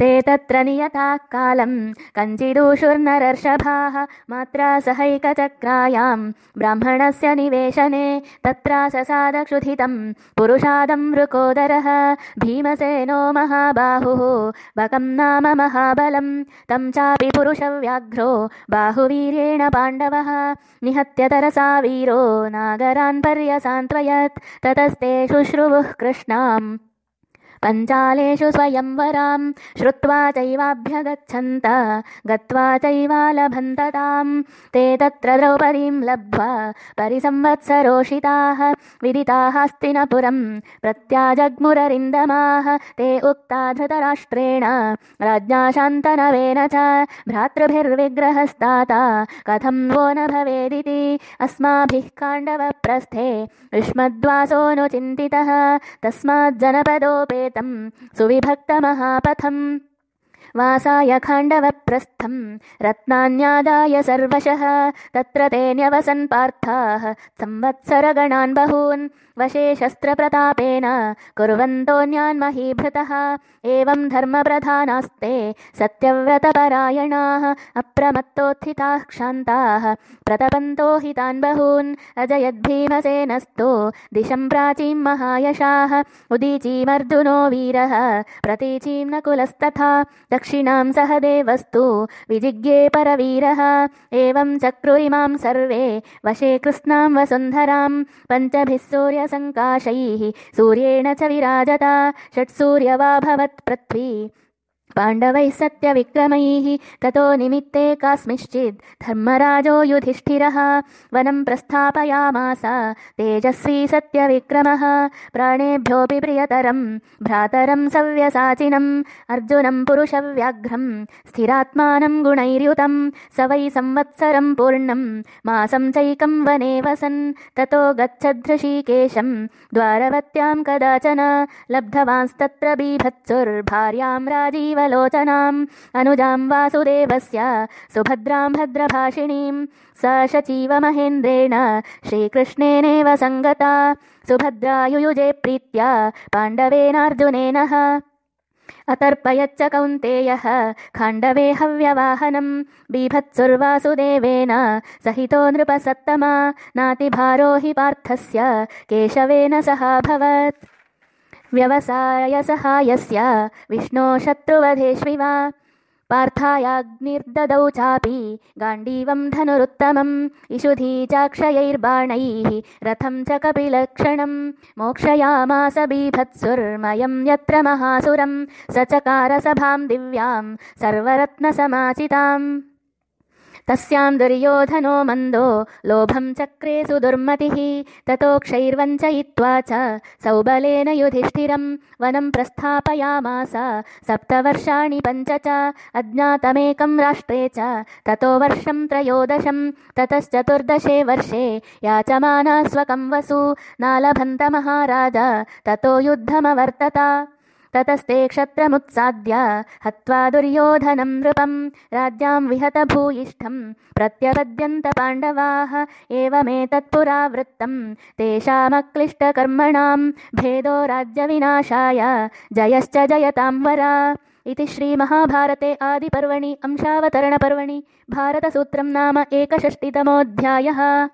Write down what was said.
ते तत्र नियताः कालम्। कञ्चिदूषुर्नरर्षभाः मात्रा सहैकचक्रायां ब्राह्मणस्य निवेशने तत्रा ससादक्षुधितं पुरुषादं वृकोदरः भीमसेनो महाबाहुः। बकं नाम महाबलं तं चापि पुरुषव्याघ्रो बाहुवीर्येण पाण्डवः। निहत्यतरसा वीरो नागरान् पर्यसान्त्वयत्। ततस्ते शुश्रुवुः कृष्णाम् पञ्चालेषु स्वयंवरां श्रुत्वा चैवाभ्यगच्छन्त गत्वा चैवालभन्तताम्। ते तत्र द्रौपदीं लब्ध्वा परिसंवत्सरोषिताः विदिताः हस्तिनपुरं प्रत्याजग्मुररिन्दमाः। ते उक्ता धृतराष्ट्रेण राज्ञा शान्तनवेन च भ्रातृभिर्विग्रहस्ताता। कथं वो न भवेदिति अस्माभिः काण्डवप्रस्थे युष्मद्वासोऽनुचिन्तितः सुविभक्तमहापथम् वासाय खाण्डवप्रस्थं रत्नान्यादाय सर्वशः। तत्र ते न्यवसन् पार्थाः। संवत्सरगणान् बहून्। वशे शस्त्रप्रतापेन कुर्वन्तोऽन्यान्महीभृतः एवं धर्मप्रधानास्ते सत्यव्रतपरायणाः। अप्रमत्तोत्थिताः क्षान्ताः। प्रतपन्तो हितान् बहून्। अजयद्भीमसेनस्तु दिशं प्राचीं महायशाः। उदीचीमर्जुनो वीरः। प्रतीचीं नकुलस्तथा दक्षिणां सह देवस्तु विजिज्ञे परवीरः। एवं चक्रुरिमां सर्वे वशे कृत्स्नां वसुन्धरां पञ्चभिः सूर्य सङ्काशैः सूर्येण च विराजता षट्सूर्यवाभवत्पृथ्वी पाण्डवैः सत्यविक्रमैः ततो निमित्ते कास्मिश्चिद् धर्मराजो युधिष्ठिरः। वनं प्रस्थापयामास। तेजस्वी सत्यविक्रमः। प्राणेभ्योऽपि प्रियतरं भ्रातरं सव्यसाचिनम्। अर्जुनं पुरुषव्याघ्रं स्थिरात्मानं गुणैर्युतं स वै संवत्सरं पूर्णं मासं चैकं वने वसन्। ततो गच्छदृशीकेशं द्वारवत्यां कदाचन। लब्धवांस्तत्र बीभत्सुर्भार्यां राजीव लोचनाम् अनुजां वासुदेवस्य सुभद्रां भद्रभाषिणीं स शचीव महेन्द्रेण श्रीकृष्णेनेव सङ्गता। सुभद्रायुयुजे प्रीत्या पाण्डवेनार्जुनेनः अतर्पयच्च कौन्तेयः खाण्डवे हव्यवाहनं बीभत्सुर्वासुदेवेन सहितो नृपसत्तमा। नातिभारो हि पार्थस्य केशवेन सहाभवत् व्यवसायसहायस्य विष्णो शत्रुवधेष्विव पार्थायाग्निर्ददौ चापि गाण्डीवं धनुरुत्तमम् इषुधी चाक्षयैर्बाणैः रथं च कपिलक्षणं मोक्षयामास बीभत्सुर्मयं यत्र महासुरं स चकारसभां दिव्यां सर्वरत्नसमाचिताम् तस्यां दुर्योधनो मन्दो लोभं चक्रे सुदुर्मतिः ततो क्षैर्वञ्चयित्वा च सौबलेन युधिष्ठिरं वनं प्रस्थापयामास सप्तवर्षाणि पञ्च च अज्ञातमेकं राष्ट्रे च ततो वर्षं त्रयोदशं ततश्चतुर्दशे वर्षे याचमाना स्वकं वसु नालभन्तमहाराज ततो युद्धमवर्तत ततस्ते क्षत्रमुत्साद्य हत्वा दुर्योधनं नृपं। राज्ञां विहतभूयिष्ठं प्रत्यपद्यन्तपाण्डवाः एवमेतत्पुरावृत्तं। तेषामक्लिष्टकर्मणां भेदो राज्यविनाशाय। जयश्च जयतां वरा इति श्रीमहाभारते आदिपर्वणि अंशावतरणपर्वणि। भारतसूत्रं नाम एकषष्टितमोऽध्यायः